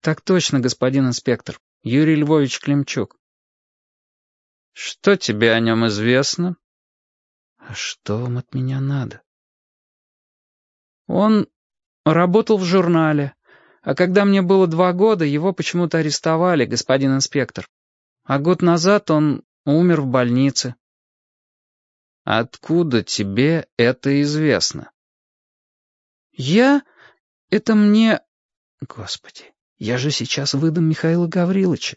«Так точно, господин инспектор. Юрий Львович Климчук». «Что тебе о нем известно?» «А что вам от меня надо?» «Он работал в журнале, а когда мне было два года, его почему-то арестовали, господин инспектор. А год назад он умер в больнице». «Откуда тебе это известно?» «Я? Это мне...» «Господи, я же сейчас выдам Михаила Гавриловича».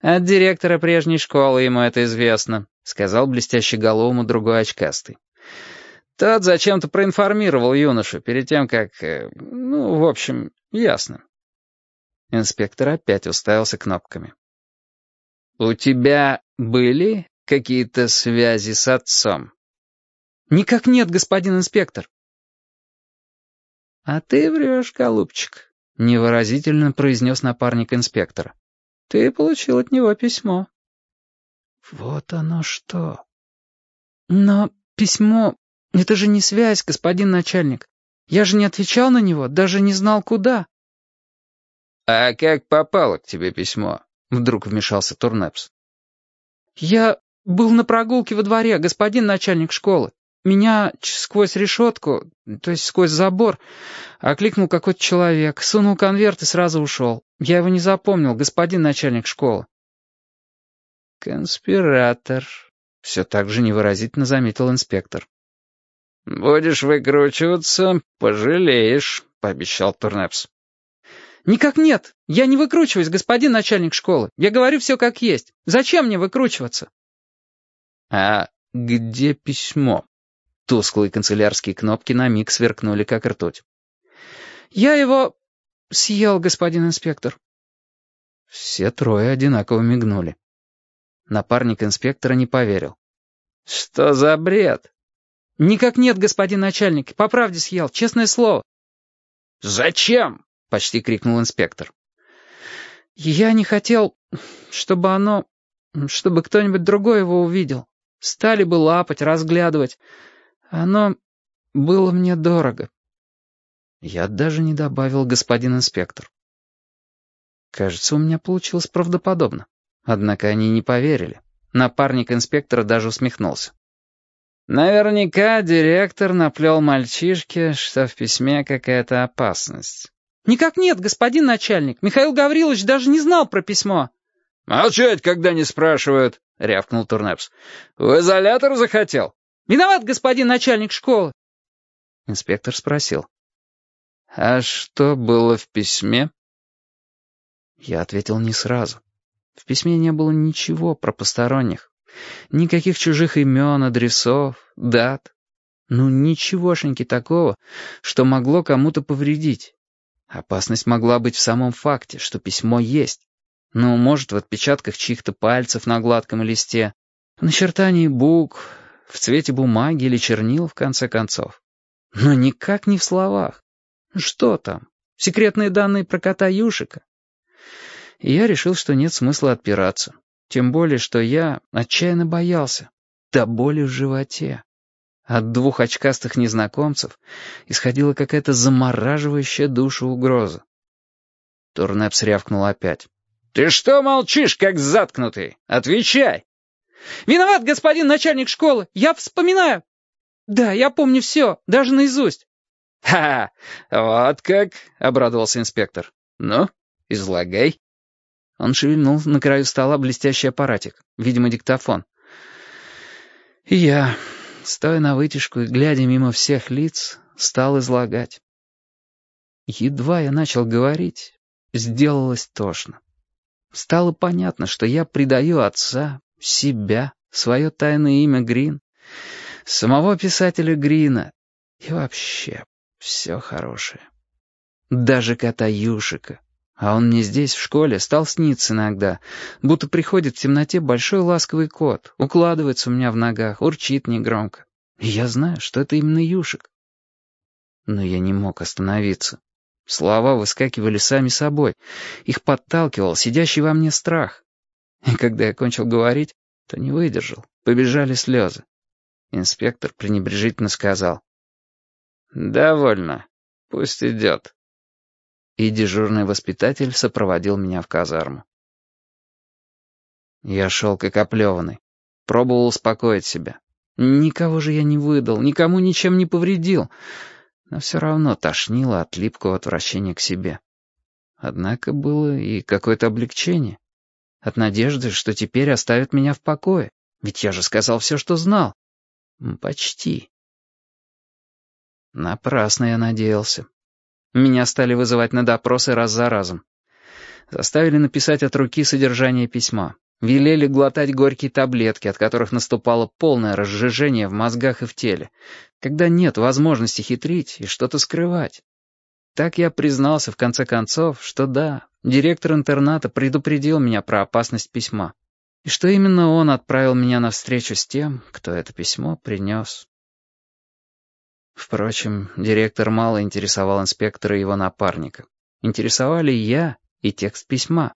«От директора прежней школы ему это известно», — сказал блестящий головому другой очкастый. «Тот зачем-то проинформировал юношу перед тем, как... Э, ну, в общем, ясно». Инспектор опять уставился кнопками. «У тебя были какие-то связи с отцом?» «Никак нет, господин инспектор». «А ты врешь, голубчик», — невыразительно произнес напарник инспектора. «Ты получил от него письмо». «Вот оно что». «Но письмо — это же не связь, господин начальник. Я же не отвечал на него, даже не знал, куда». «А как попало к тебе письмо?» — вдруг вмешался Турнепс. «Я был на прогулке во дворе, господин начальник школы. Меня сквозь решетку, то есть сквозь забор, окликнул какой-то человек, сунул конверт и сразу ушел. Я его не запомнил, господин начальник школы. «Конспиратор», — все так же невыразительно заметил инспектор. «Будешь выкручиваться, пожалеешь», — пообещал Турнепс. «Никак нет. Я не выкручиваюсь, господин начальник школы. Я говорю все как есть. Зачем мне выкручиваться?» «А где письмо?» Тусклые канцелярские кнопки на миг сверкнули, как ртуть. «Я его съел, господин инспектор». Все трое одинаково мигнули. Напарник инспектора не поверил. «Что за бред?» «Никак нет, господин начальник. По правде съел, честное слово». «Зачем?» — почти крикнул инспектор. «Я не хотел, чтобы оно... чтобы кто-нибудь другой его увидел. Стали бы лапать, разглядывать. Оно было мне дорого». Я даже не добавил господин инспектор. Кажется, у меня получилось правдоподобно. Однако они не поверили. Напарник инспектора даже усмехнулся. Наверняка директор наплел мальчишке, что в письме какая-то опасность. «Никак нет, господин начальник. Михаил Гаврилович даже не знал про письмо». «Молчать, когда не спрашивают», — рявкнул Турнепс. «В изолятор захотел?» «Виноват, господин начальник школы». Инспектор спросил. «А что было в письме?» Я ответил не сразу. В письме не было ничего про посторонних. Никаких чужих имен, адресов, дат. Ну, ничегошеньки такого, что могло кому-то повредить. Опасность могла быть в самом факте, что письмо есть. Ну, может, в отпечатках чьих-то пальцев на гладком листе, в начертании букв, в цвете бумаги или чернил, в конце концов. Но никак не в словах. Что там? Секретные данные про кота Юшика? И я решил, что нет смысла отпираться. Тем более, что я отчаянно боялся. До боли в животе. От двух очкастых незнакомцев исходила какая-то замораживающая душу угроза. Турнепс рявкнул опять. «Ты что молчишь, как заткнутый? Отвечай!» «Виноват, господин начальник школы! Я вспоминаю!» «Да, я помню все, даже наизусть!» «Ха! Вот как!» — обрадовался инспектор. «Ну, излагай!» Он шевельнул на краю стола блестящий аппаратик, видимо, диктофон. И я, стоя на вытяжку и глядя мимо всех лиц, стал излагать. Едва я начал говорить, сделалось тошно. Стало понятно, что я предаю отца, себя, свое тайное имя Грин, самого писателя Грина и вообще все хорошее. Даже кота Юшика, а он мне здесь, в школе, стал сниться иногда, будто приходит в темноте большой ласковый кот, укладывается у меня в ногах, урчит негромко. И я знаю, что это именно Юшек. Но я не мог остановиться. Слова выскакивали сами собой. Их подталкивал сидящий во мне страх. И когда я кончил говорить, то не выдержал. Побежали слезы. Инспектор пренебрежительно сказал. «Довольно. Пусть идет». и дежурный воспитатель сопроводил меня в казарму. Я шел как оплеванный, пробовал успокоить себя. Никого же я не выдал, никому ничем не повредил, но все равно тошнило от липкого отвращения к себе. Однако было и какое-то облегчение. От надежды, что теперь оставят меня в покое. Ведь я же сказал все, что знал. Почти. Напрасно я надеялся. Меня стали вызывать на допросы раз за разом. Заставили написать от руки содержание письма. Велели глотать горькие таблетки, от которых наступало полное разжижение в мозгах и в теле, когда нет возможности хитрить и что-то скрывать. Так я признался в конце концов, что да, директор интерната предупредил меня про опасность письма, и что именно он отправил меня на встречу с тем, кто это письмо принес. Впрочем, директор мало интересовал инспектора и его напарника. Интересовали я и текст письма.